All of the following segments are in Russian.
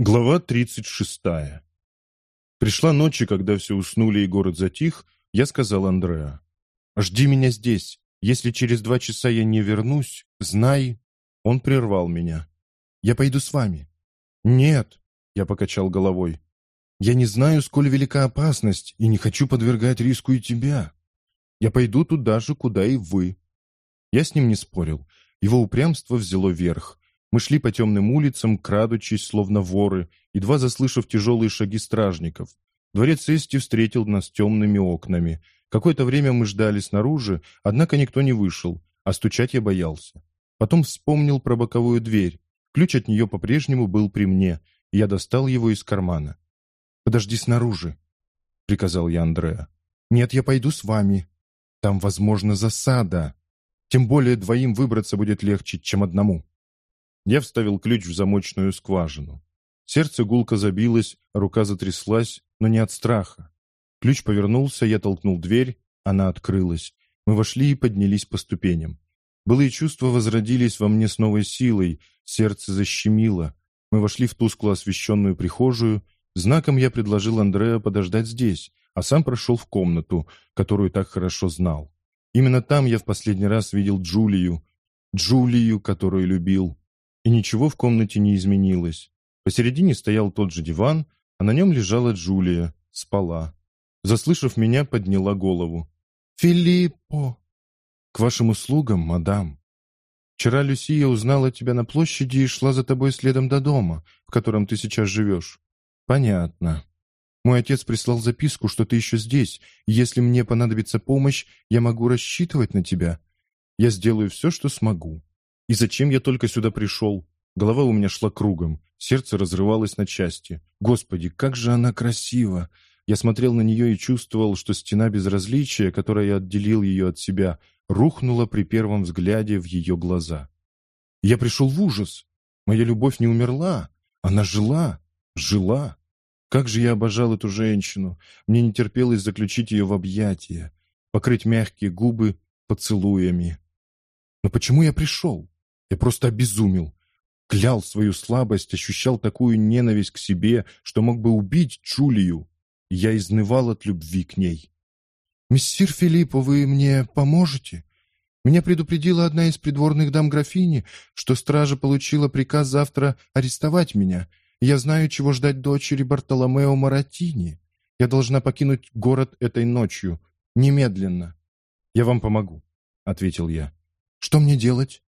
Глава 36. Пришла ночь, и когда все уснули и город затих, я сказал Андреа. «Жди меня здесь. Если через два часа я не вернусь, знай...» Он прервал меня. «Я пойду с вами». «Нет», — я покачал головой. «Я не знаю, сколь велика опасность, и не хочу подвергать риску и тебя. Я пойду туда же, куда и вы». Я с ним не спорил. Его упрямство взяло верх. Мы шли по темным улицам, крадучись, словно воры, едва заслышав тяжелые шаги стражников. Дворец Эсти встретил нас темными окнами. Какое-то время мы ждали снаружи, однако никто не вышел, а стучать я боялся. Потом вспомнил про боковую дверь. Ключ от нее по-прежнему был при мне, и я достал его из кармана. «Подожди снаружи», — приказал я Андреа. «Нет, я пойду с вами. Там, возможно, засада. Тем более двоим выбраться будет легче, чем одному». Я вставил ключ в замочную скважину. Сердце гулко забилось, рука затряслась, но не от страха. Ключ повернулся, я толкнул дверь, она открылась. Мы вошли и поднялись по ступеням. Былые чувства возродились во мне с новой силой, сердце защемило. Мы вошли в тускло освещенную прихожую. Знаком я предложил Андреа подождать здесь, а сам прошел в комнату, которую так хорошо знал. Именно там я в последний раз видел Джулию. Джулию, которую любил и ничего в комнате не изменилось. Посередине стоял тот же диван, а на нем лежала Джулия, спала. Заслышав меня, подняла голову. «Филиппо!» «К вашим услугам, мадам. Вчера Люсия узнала тебя на площади и шла за тобой следом до дома, в котором ты сейчас живешь. Понятно. Мой отец прислал записку, что ты еще здесь, и если мне понадобится помощь, я могу рассчитывать на тебя. Я сделаю все, что смогу. И зачем я только сюда пришел? Голова у меня шла кругом, сердце разрывалось на части. Господи, как же она красива! Я смотрел на нее и чувствовал, что стена безразличия, которая отделил ее от себя, рухнула при первом взгляде в ее глаза. Я пришел в ужас. Моя любовь не умерла. Она жила, жила. Как же я обожал эту женщину. Мне не терпелось заключить ее в объятия, покрыть мягкие губы поцелуями. Но почему я пришел? Я просто обезумел. Клял свою слабость, ощущал такую ненависть к себе, что мог бы убить Джулию. я изнывал от любви к ней. «Мессир Филиппо, вы мне поможете? Меня предупредила одна из придворных дам графини, что стража получила приказ завтра арестовать меня. Я знаю, чего ждать дочери Бартоломео Маратини. Я должна покинуть город этой ночью. Немедленно». «Я вам помогу», — ответил я. «Что мне делать?»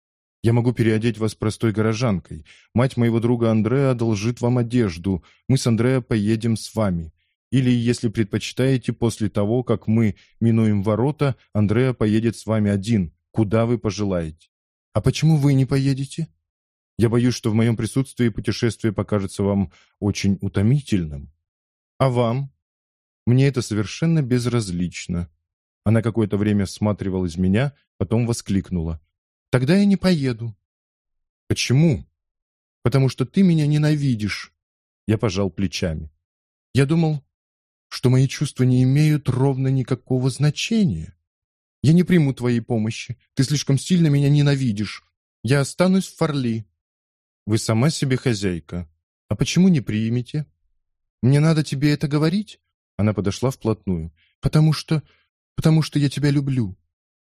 Я могу переодеть вас простой горожанкой. Мать моего друга Андреа одолжит вам одежду. Мы с Андреа поедем с вами. Или, если предпочитаете, после того, как мы минуем ворота, Андреа поедет с вами один, куда вы пожелаете. А почему вы не поедете? Я боюсь, что в моем присутствии путешествие покажется вам очень утомительным. А вам? Мне это совершенно безразлично. Она какое-то время всматривалась в меня, потом воскликнула. Тогда я не поеду. Почему? Потому что ты меня ненавидишь. Я пожал плечами. Я думал, что мои чувства не имеют ровно никакого значения. Я не приму твоей помощи. Ты слишком сильно меня ненавидишь. Я останусь в Фарли. Вы сама себе хозяйка. А почему не примете? Мне надо тебе это говорить? Она подошла вплотную. Потому что... потому что я тебя люблю.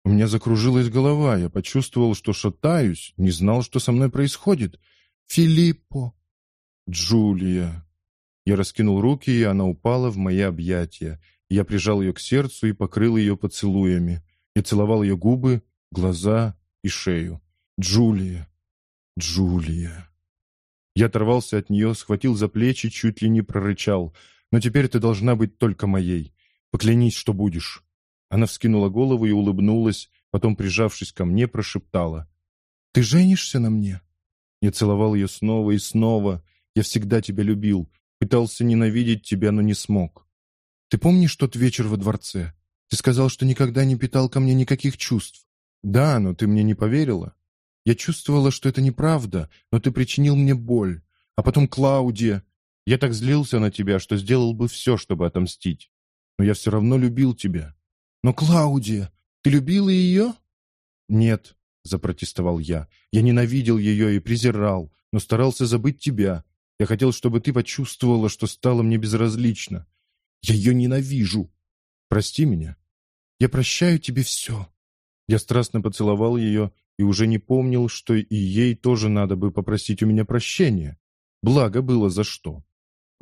У меня закружилась голова, я почувствовал, что шатаюсь, не знал, что со мной происходит. «Филиппо!» «Джулия!» Я раскинул руки, и она упала в мои объятия. Я прижал ее к сердцу и покрыл ее поцелуями. Я целовал ее губы, глаза и шею. «Джулия! Джулия!» Я оторвался от нее, схватил за плечи, чуть ли не прорычал. «Но теперь ты должна быть только моей. Поклянись, что будешь». Она вскинула голову и улыбнулась, потом, прижавшись ко мне, прошептала. «Ты женишься на мне?» Я целовал ее снова и снова. Я всегда тебя любил, пытался ненавидеть тебя, но не смог. Ты помнишь тот вечер во дворце? Ты сказал, что никогда не питал ко мне никаких чувств. Да, но ты мне не поверила. Я чувствовала, что это неправда, но ты причинил мне боль. А потом Клаудия. Я так злился на тебя, что сделал бы все, чтобы отомстить. Но я все равно любил тебя. «Но Клаудия, ты любила ее?» «Нет», — запротестовал я. «Я ненавидел ее и презирал, но старался забыть тебя. Я хотел, чтобы ты почувствовала, что стало мне безразлично. Я ее ненавижу. Прости меня. Я прощаю тебе все». Я страстно поцеловал ее и уже не помнил, что и ей тоже надо бы попросить у меня прощения. Благо было за что.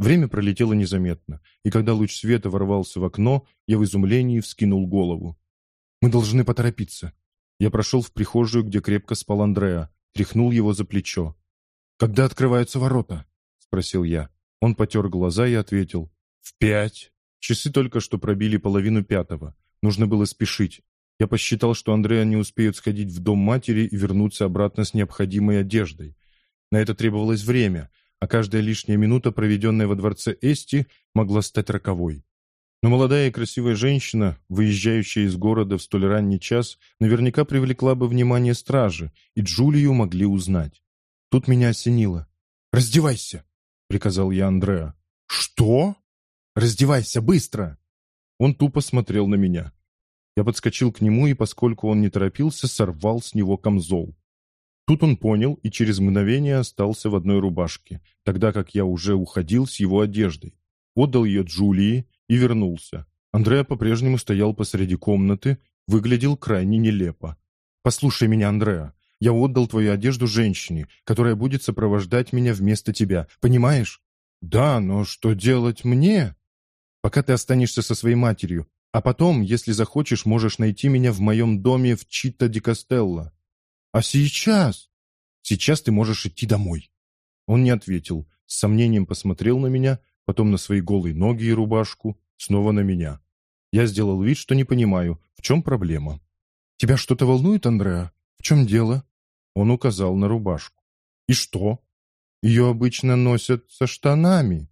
Время пролетело незаметно, и когда луч света ворвался в окно, я в изумлении вскинул голову. «Мы должны поторопиться». Я прошел в прихожую, где крепко спал Андреа, тряхнул его за плечо. «Когда открываются ворота?» — спросил я. Он потер глаза и ответил. «В пять». Часы только что пробили половину пятого. Нужно было спешить. Я посчитал, что Андреа не успеет сходить в дом матери и вернуться обратно с необходимой одеждой. На это требовалось время, а каждая лишняя минута, проведенная во дворце Эсти, могла стать роковой. Но молодая и красивая женщина, выезжающая из города в столь ранний час, наверняка привлекла бы внимание стражи, и Джулию могли узнать. Тут меня осенило. «Раздевайся!» — приказал я Андреа. «Что?» «Раздевайся, быстро!» Он тупо смотрел на меня. Я подскочил к нему и, поскольку он не торопился, сорвал с него камзол. Тут он понял и через мгновение остался в одной рубашке, тогда как я уже уходил с его одеждой. Отдал ее Джулии и вернулся. Андреа по-прежнему стоял посреди комнаты, выглядел крайне нелепо. «Послушай меня, Андреа, я отдал твою одежду женщине, которая будет сопровождать меня вместо тебя, понимаешь?» «Да, но что делать мне?» «Пока ты останешься со своей матерью, а потом, если захочешь, можешь найти меня в моем доме в Чита ди Кастелло. А сейчас? Сейчас ты можешь идти домой. Он не ответил, с сомнением посмотрел на меня, потом на свои голые ноги и рубашку, снова на меня. Я сделал вид, что не понимаю, в чем проблема. «Тебя что-то волнует, Андреа? В чем дело?» Он указал на рубашку. «И что?» «Ее обычно носят со штанами».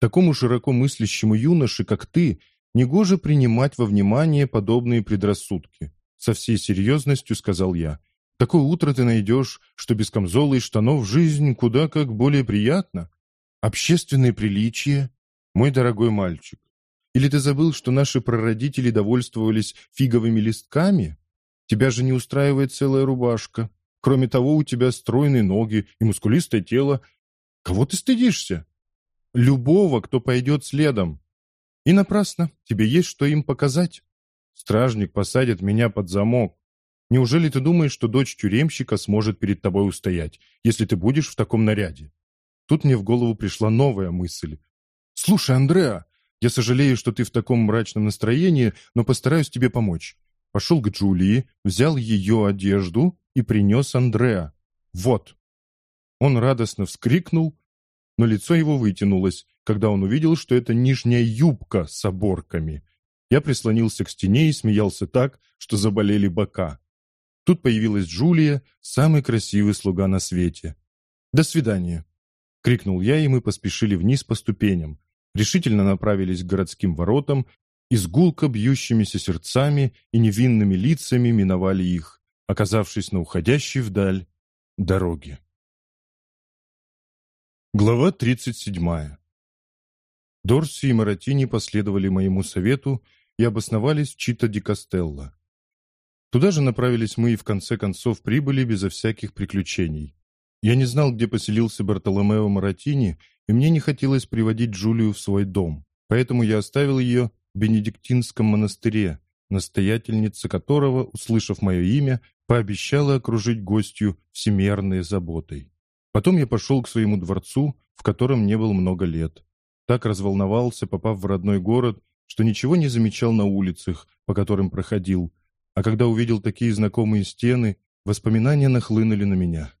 Такому широко мыслящему юноше, как ты, Негоже принимать во внимание подобные предрассудки. Со всей серьезностью сказал я. Такое утро ты найдешь, что без камзола и штанов жизнь куда как более приятна. Общественные приличия, мой дорогой мальчик. Или ты забыл, что наши прародители довольствовались фиговыми листками? Тебя же не устраивает целая рубашка. Кроме того, у тебя стройные ноги и мускулистое тело. Кого ты стыдишься? Любого, кто пойдет следом. И напрасно. Тебе есть что им показать. Стражник посадит меня под замок. Неужели ты думаешь, что дочь тюремщика сможет перед тобой устоять, если ты будешь в таком наряде? Тут мне в голову пришла новая мысль. «Слушай, Андреа, я сожалею, что ты в таком мрачном настроении, но постараюсь тебе помочь». Пошел к Джулии, взял ее одежду и принес Андреа. «Вот». Он радостно вскрикнул, но лицо его вытянулось, когда он увидел, что это нижняя юбка с оборками. Я прислонился к стене и смеялся так, что заболели бока. Тут появилась Джулия, самый красивый слуга на свете. «До свидания!» — крикнул я, и мы поспешили вниз по ступеням. Решительно направились к городским воротам и с гулко бьющимися сердцами и невинными лицами миновали их, оказавшись на уходящей вдаль дороге. Глава 37. Дорси и Маратини последовали моему совету и обосновались в Чита-ди-Кастелло. Туда же направились мы и в конце концов прибыли безо всяких приключений. Я не знал, где поселился Бартоломео Маратини, и мне не хотелось приводить Джулию в свой дом, поэтому я оставил ее в Бенедиктинском монастыре, настоятельница которого, услышав мое имя, пообещала окружить гостью всемерной заботой. Потом я пошел к своему дворцу, в котором не был много лет. Так разволновался, попав в родной город, что ничего не замечал на улицах, по которым проходил, а когда увидел такие знакомые стены, воспоминания нахлынули на меня.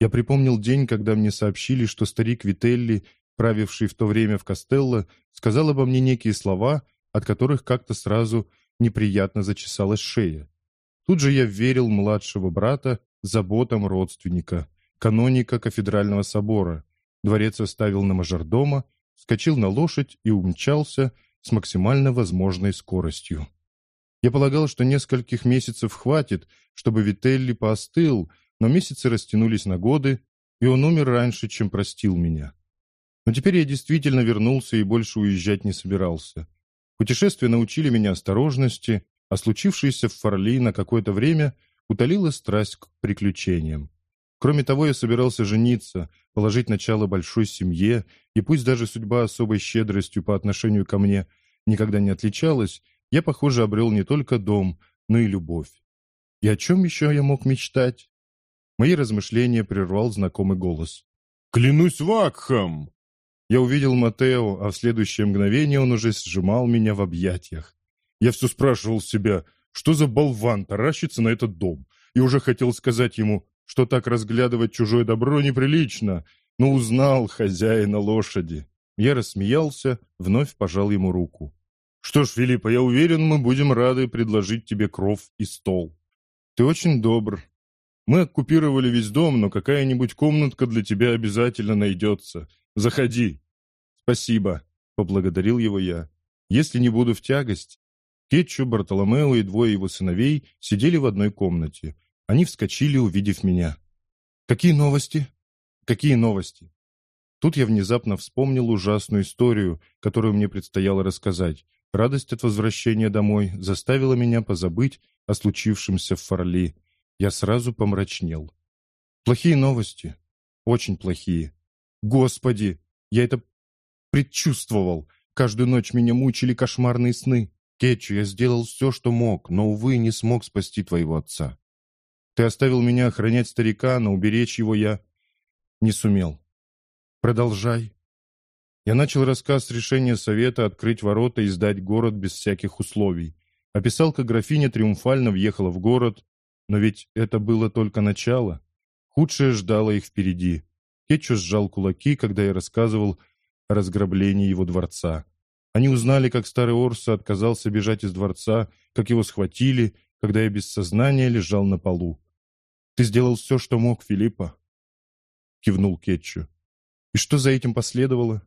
Я припомнил день, когда мне сообщили, что старик Вителли, правивший в то время в Костелло, сказал обо мне некие слова, от которых как-то сразу неприятно зачесалась шея. Тут же я верил младшего брата заботам родственника каноника кафедрального собора. Дворец оставил на мажордома, скочил на лошадь и умчался с максимально возможной скоростью. Я полагал, что нескольких месяцев хватит, чтобы Вителли поостыл, но месяцы растянулись на годы, и он умер раньше, чем простил меня. Но теперь я действительно вернулся и больше уезжать не собирался. Путешествия научили меня осторожности, а случившееся в Форли на какое-то время утолило страсть к приключениям. Кроме того, я собирался жениться, положить начало большой семье, и пусть даже судьба особой щедростью по отношению ко мне никогда не отличалась, я, похоже, обрел не только дом, но и любовь. И о чем еще я мог мечтать? Мои размышления прервал знакомый голос. «Клянусь Вакхом!» Я увидел Матео, а в следующее мгновение он уже сжимал меня в объятиях. Я все спрашивал себя, что за болван таращится на этот дом, и уже хотел сказать ему, что так разглядывать чужое добро неприлично, но узнал хозяина лошади. Я рассмеялся, вновь пожал ему руку. «Что ж, Филиппа, я уверен, мы будем рады предложить тебе кров и стол. Ты очень добр. Мы оккупировали весь дом, но какая-нибудь комнатка для тебя обязательно найдется. Заходи». «Спасибо», — поблагодарил его я. «Если не буду в тягость». Кетчу, Бартоломео и двое его сыновей сидели в одной комнате. Они вскочили, увидев меня. «Какие новости?» «Какие новости?» Тут я внезапно вспомнил ужасную историю, которую мне предстояло рассказать. Радость от возвращения домой заставила меня позабыть о случившемся в Фарли. Я сразу помрачнел. «Плохие новости. Очень плохие. Господи, я это предчувствовал. Каждую ночь меня мучили кошмарные сны. Кетчу, я сделал все, что мог, но, увы, не смог спасти твоего отца. Ты оставил меня охранять старика, но уберечь его я не сумел. Продолжай. Я начал рассказ решения совета открыть ворота и сдать город без всяких условий. Описал, как графиня триумфально въехала в город, но ведь это было только начало. Худшее ждало их впереди. Кетчу сжал кулаки, когда я рассказывал о разграблении его дворца. Они узнали, как старый Орса отказался бежать из дворца, как его схватили, когда я без сознания лежал на полу. «Ты сделал все, что мог, Филиппа», — кивнул Кетчу. «И что за этим последовало?»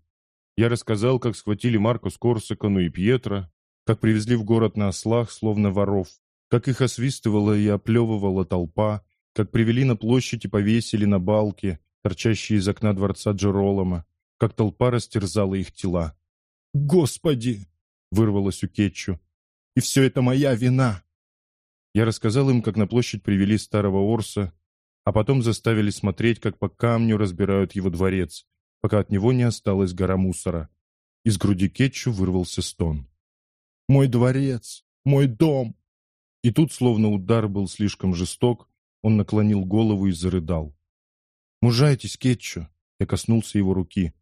Я рассказал, как схватили Маркус Корсакону и Пьетро, как привезли в город на ослах, словно воров, как их освистывала и оплевывала толпа, как привели на площадь и повесили на балке, торчащие из окна дворца Джеролома, как толпа растерзала их тела. «Господи!» — вырвалось у Кетчу. «И все это моя вина!» Я рассказал им, как на площадь привели старого Орса, а потом заставили смотреть, как по камню разбирают его дворец, пока от него не осталась гора мусора. Из груди Кетчу вырвался стон. «Мой дворец! Мой дом!» И тут, словно удар был слишком жесток, он наклонил голову и зарыдал. «Мужайтесь, Кетчу!» Я коснулся его руки.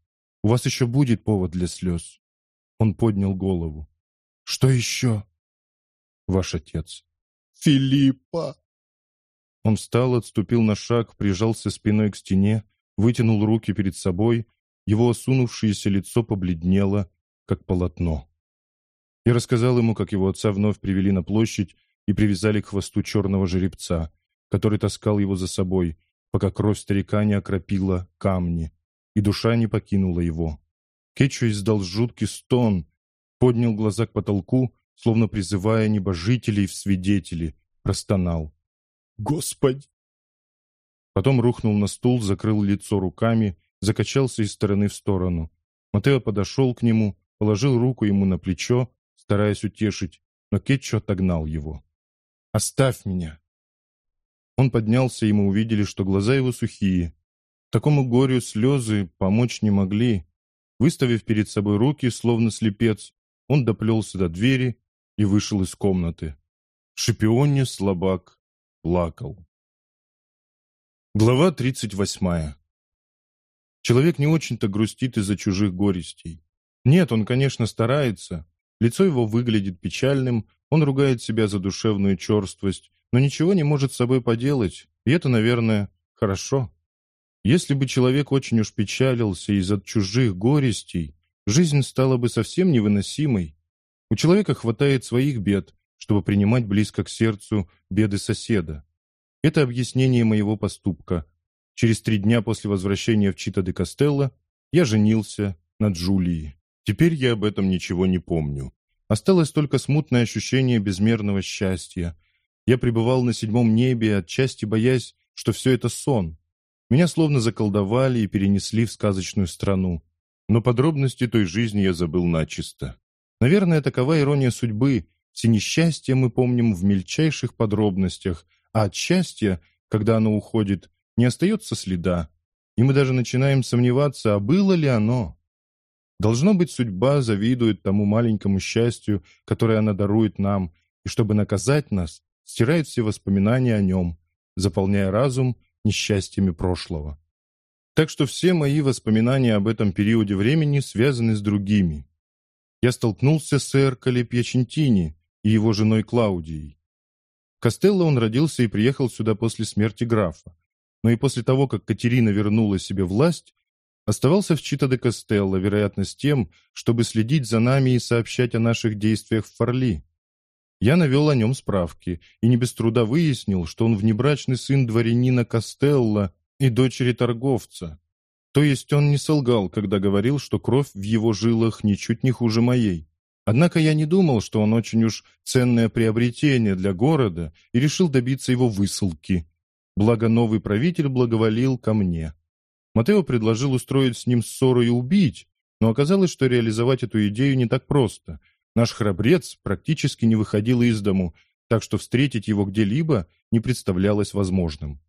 «У вас еще будет повод для слез». Он поднял голову. «Что еще?» «Ваш отец». Филиппа!» Он встал, отступил на шаг, прижался спиной к стене, вытянул руки перед собой, его осунувшееся лицо побледнело, как полотно. Я рассказал ему, как его отца вновь привели на площадь и привязали к хвосту черного жеребца, который таскал его за собой, пока кровь старика не окропила камни, и душа не покинула его. Кетчу издал жуткий стон, поднял глаза к потолку словно призывая небожителей в свидетели, простонал. «Господи!» Потом рухнул на стул, закрыл лицо руками, закачался из стороны в сторону. Матео подошел к нему, положил руку ему на плечо, стараясь утешить, но Кетчу отогнал его. «Оставь меня!» Он поднялся, и мы увидели, что глаза его сухие. Такому горю слезы помочь не могли. Выставив перед собой руки, словно слепец, он доплелся до двери и вышел из комнаты. Шипионе слабак плакал. Глава 38. Человек не очень-то грустит из-за чужих горестей. Нет, он, конечно, старается. Лицо его выглядит печальным, он ругает себя за душевную черствость, но ничего не может с собой поделать, и это, наверное, хорошо. Если бы человек очень уж печалился из-за чужих горестей, жизнь стала бы совсем невыносимой. У человека хватает своих бед, чтобы принимать близко к сердцу беды соседа. Это объяснение моего поступка. Через три дня после возвращения в Чита де Кастелло я женился на Джулии. Теперь я об этом ничего не помню. Осталось только смутное ощущение безмерного счастья. Я пребывал на седьмом небе, отчасти боясь, что все это сон. Меня словно заколдовали и перенесли в сказочную страну. Но подробности той жизни я забыл начисто. Наверное, такова ирония судьбы. Все несчастья мы помним в мельчайших подробностях, а от счастья, когда оно уходит, не остается следа, и мы даже начинаем сомневаться, а было ли оно. Должно быть, судьба завидует тому маленькому счастью, которое она дарует нам, и чтобы наказать нас, стирает все воспоминания о нем, заполняя разум несчастьями прошлого. Так что все мои воспоминания об этом периоде времени связаны с другими. Я столкнулся с Эрколе Пьячентини и его женой Клаудией. Костелло он родился и приехал сюда после смерти графа, но и после того, как Катерина вернула себе власть, оставался в Чита де Костелло, вероятно, с тем, чтобы следить за нами и сообщать о наших действиях в Форли. Я навел о нем справки и не без труда выяснил, что он внебрачный сын дворянина Костелло и дочери торговца. То есть он не солгал, когда говорил, что кровь в его жилах ничуть не хуже моей. Однако я не думал, что он очень уж ценное приобретение для города и решил добиться его высылки. Благо новый правитель благоволил ко мне. Матео предложил устроить с ним ссору и убить, но оказалось, что реализовать эту идею не так просто. Наш храбрец практически не выходил из дому, так что встретить его где-либо не представлялось возможным.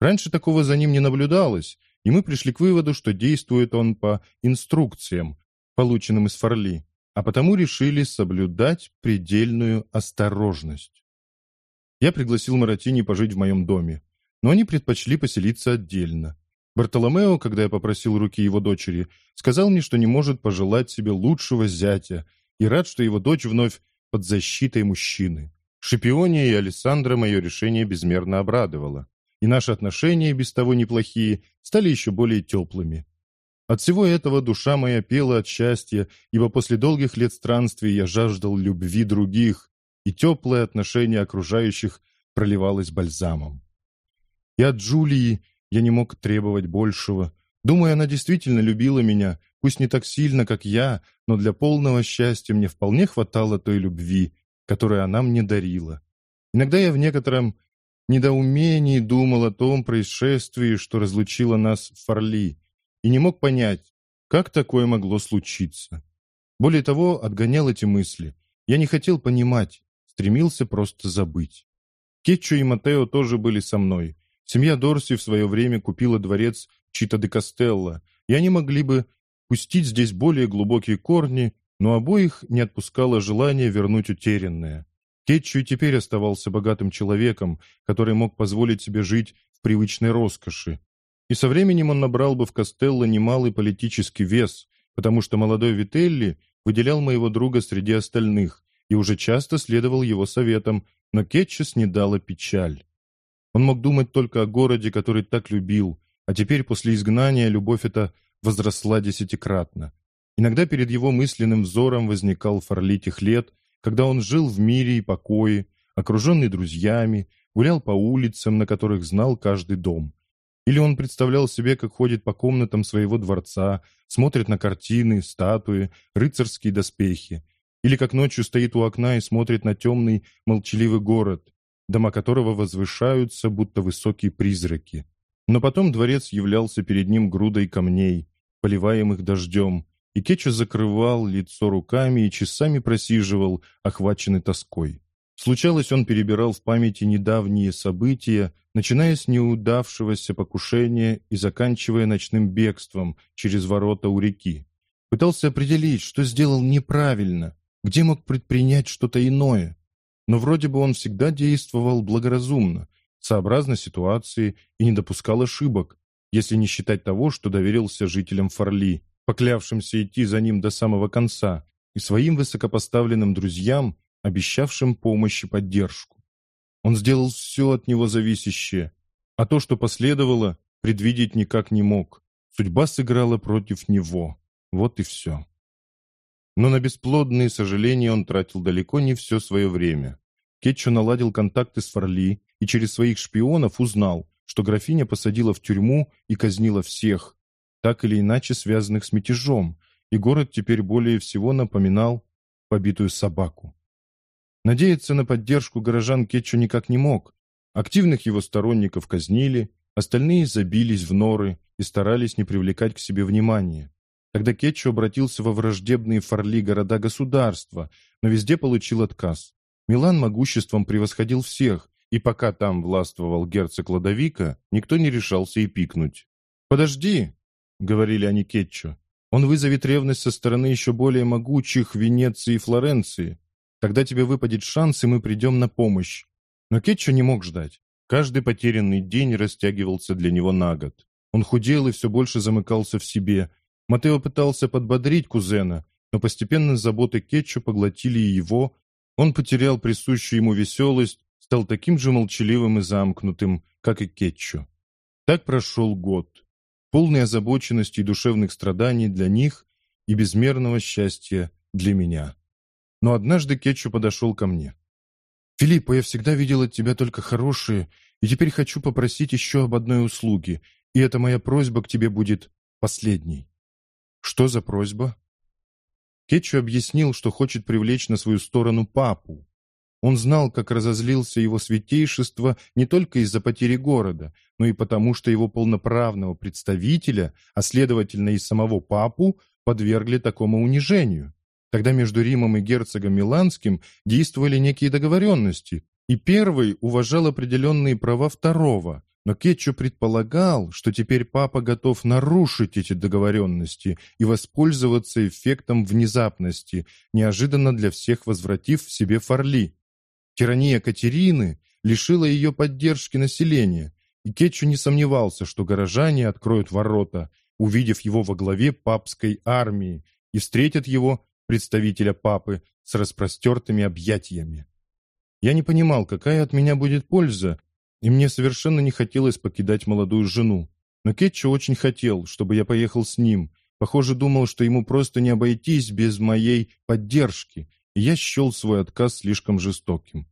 Раньше такого за ним не наблюдалось, и мы пришли к выводу, что действует он по инструкциям, полученным из Форли а потому решили соблюдать предельную осторожность. Я пригласил Маратини пожить в моем доме, но они предпочли поселиться отдельно. Бартоломео, когда я попросил руки его дочери, сказал мне, что не может пожелать себе лучшего зятя и рад, что его дочь вновь под защитой мужчины. Шипиония и Александра мое решение безмерно обрадовало, и наши отношения, без того неплохие, стали еще более теплыми. От всего этого душа моя пела от счастья, ибо после долгих лет странствий я жаждал любви других, и теплое отношение окружающих проливалось бальзамом. И от Джулии я не мог требовать большего. Думаю, она действительно любила меня, пусть не так сильно, как я, но для полного счастья мне вполне хватало той любви, которую она мне дарила. Иногда я в некотором недоумении думал о том происшествии, что разлучило нас в Форли, и не мог понять, как такое могло случиться. Более того, отгонял эти мысли. Я не хотел понимать, стремился просто забыть. Кетчу и Матео тоже были со мной. Семья Дорси в свое время купила дворец Чита де Кастелло, и они могли бы пустить здесь более глубокие корни, но обоих не отпускало желание вернуть утерянное. Кетчу и теперь оставался богатым человеком, который мог позволить себе жить в привычной роскоши, и со временем он набрал бы в Костелло немалый политический вес, потому что молодой Вителли выделял моего друга среди остальных и уже часто следовал его советам, но Кетчес не дала печаль. Он мог думать только о городе, который так любил, а теперь после изгнания любовь эта возросла десятикратно. Иногда перед его мысленным взором возникал Форли тех лет, когда он жил в мире и покое, окруженный друзьями, гулял по улицам, на которых знал каждый дом. Или он представлял себе, как ходит по комнатам своего дворца, смотрит на картины, статуи, рыцарские доспехи. Или как ночью стоит у окна и смотрит на темный, молчаливый город, дома которого возвышаются, будто высокие призраки. Но потом дворец являлся перед ним грудой камней, поливаемых дождем, и Кеча закрывал лицо руками и часами просиживал, охваченный тоской. Случалось, он перебирал в памяти недавние события, начиная с неудавшегося покушения и заканчивая ночным бегством через ворота у реки. Пытался определить, что сделал неправильно, где мог предпринять что-то иное. Но вроде бы он всегда действовал благоразумно, сообразно ситуации и не допускал ошибок, если не считать того, что доверился жителям Форли, поклявшимся идти за ним до самого конца, и своим высокопоставленным друзьям, обещавшим помощь и поддержку. Он сделал все от него зависящее, а то, что последовало, предвидеть никак не мог. Судьба сыграла против него. Вот и все. Но на бесплодные сожаления он тратил далеко не все свое время. Кетчу наладил контакты с Форли и через своих шпионов узнал, что графиня посадила в тюрьму и казнила всех, так или иначе связанных с мятежом, и город теперь более всего напоминал побитую собаку. Надеяться на поддержку горожан Кетчу никак не мог. Активных его сторонников казнили, остальные забились в норы и старались не привлекать к себе внимания. Тогда Кетчу обратился во враждебные Форли города-государства, но везде получил отказ. Милан могуществом превосходил всех, и пока там властвовал герцог Ладовика, никто не решался и пикнуть. «Подожди!» — говорили они Кетчу. «Он вызовет ревность со стороны еще более могучих Венеции и Флоренции. Тогда тебе выпадет шанс, и мы придем на помощь». Но Кетчу не мог ждать. Каждый потерянный день растягивался для него на год. Он худел и все больше замыкался в себе. Матео пытался подбодрить кузена, но постепенно заботы Кетчу поглотили и его. Он потерял присущую ему веселость, стал таким же молчаливым и замкнутым, как и Кетчу. Так прошел год, полный озабоченности и душевных страданий для них и безмерного счастья для меня. Но однажды Кетчу подошел ко мне. «Филиппо, я всегда видел от тебя только хорошие, и теперь хочу попросить еще об одной услуге, и эта моя просьба к тебе будет последней». «Что за просьба?» Кетчу объяснил, что хочет привлечь на свою сторону папу. Он знал, как разозлился его святейшество не только из-за потери города, но и потому, что его полноправного представителя, а следовательно и самого папу, подвергли такому унижению. Тогда между Римом и герцогом Миланским действовали некие договоренности, и первый уважал определенные права второго, но Кетчу предполагал, что теперь папа готов нарушить эти договоренности и воспользоваться эффектом внезапности, неожиданно для всех возвратив в себе Фарли. Тирания Катерины лишила ее поддержки населения, и Кетчу не сомневался, что горожане откроют ворота, увидев его во главе папской армии, и встретят его, представителя папы, с распростертыми объятиями. Я не понимал, какая от меня будет польза, и мне совершенно не хотелось покидать молодую жену. Но Кетчу очень хотел, чтобы я поехал с ним. Похоже, думал, что ему просто не обойтись без моей поддержки, и я счел свой отказ слишком жестоким.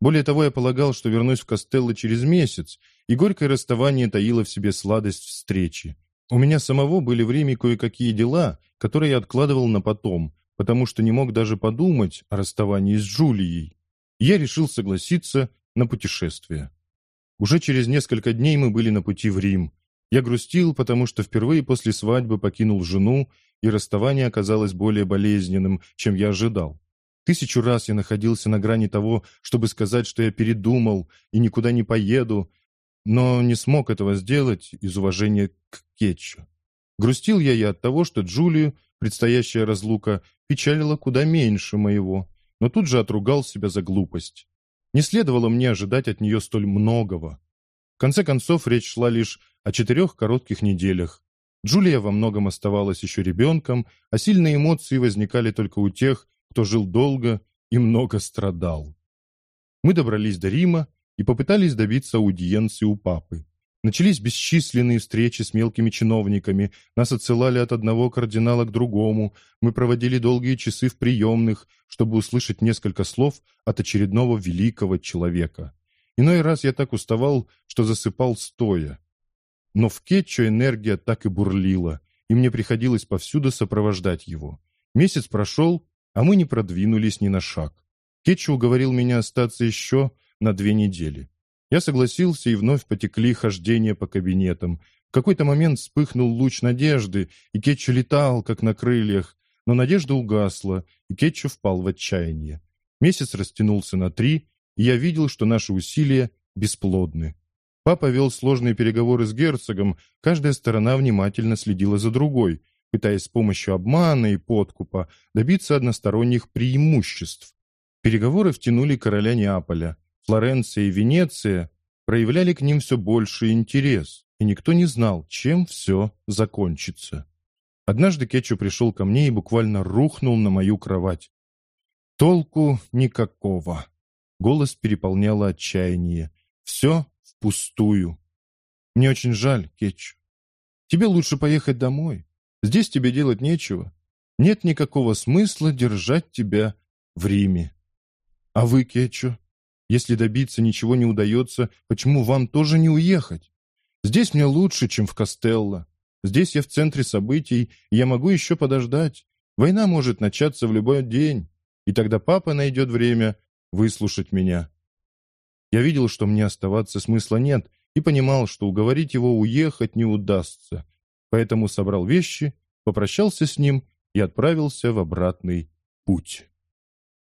Более того, я полагал, что вернусь в Костелло через месяц, и горькое расставание таило в себе сладость встречи. У меня самого были в Риме кое-какие дела, которые я откладывал на потом, потому что не мог даже подумать о расставании с Джулией. я решил согласиться на путешествие. Уже через несколько дней мы были на пути в Рим. Я грустил, потому что впервые после свадьбы покинул жену, и расставание оказалось более болезненным, чем я ожидал. Тысячу раз я находился на грани того, чтобы сказать, что я передумал и никуда не поеду, но не смог этого сделать из уважения к Кетчу. Грустил я и от того, что Джулию, предстоящая разлука, печалила куда меньше моего, но тут же отругал себя за глупость. Не следовало мне ожидать от нее столь многого. В конце концов, речь шла лишь о четырех коротких неделях. Джулия во многом оставалась еще ребенком, а сильные эмоции возникали только у тех, кто жил долго и много страдал. Мы добрались до Рима и попытались добиться аудиенции у папы. Начались бесчисленные встречи с мелкими чиновниками, нас отсылали от одного кардинала к другому, мы проводили долгие часы в приемных, чтобы услышать несколько слов от очередного великого человека. Иной раз я так уставал, что засыпал стоя. Но в Кетчо энергия так и бурлила, и мне приходилось повсюду сопровождать его. Месяц прошел, а мы не продвинулись ни на шаг. Кетчу уговорил меня остаться еще на две недели. Я согласился, и вновь потекли хождения по кабинетам. В какой-то момент вспыхнул луч надежды, и Кетчу летал, как на крыльях. Но надежда угасла, и Кетчу впал в отчаяние. Месяц растянулся на три, и я видел, что наши усилия бесплодны. Папа вел сложные переговоры с герцогом, каждая сторона внимательно следила за другой, пытаясь с помощью обмана и подкупа добиться односторонних преимуществ. Переговоры втянули короля Неаполя. Флоренция и Венеция проявляли к ним все больший интерес, и никто не знал, чем все закончится. Однажды Кетчу пришел ко мне и буквально рухнул на мою кровать. Толку никакого. Голос переполняло отчаяние. Все впустую. Мне очень жаль, Кетчу. Тебе лучше поехать домой. Здесь тебе делать нечего. Нет никакого смысла держать тебя в Риме. А вы, Кетчу, если добиться ничего не удается, почему вам тоже не уехать? Здесь мне лучше, чем в Костелло. Здесь я в центре событий, и я могу еще подождать. Война может начаться в любой день, и тогда папа найдет время выслушать меня. Я видел, что мне оставаться смысла нет, и понимал, что уговорить его уехать не удастся. Поэтому собрал вещи, попрощался с ним и отправился в обратный путь.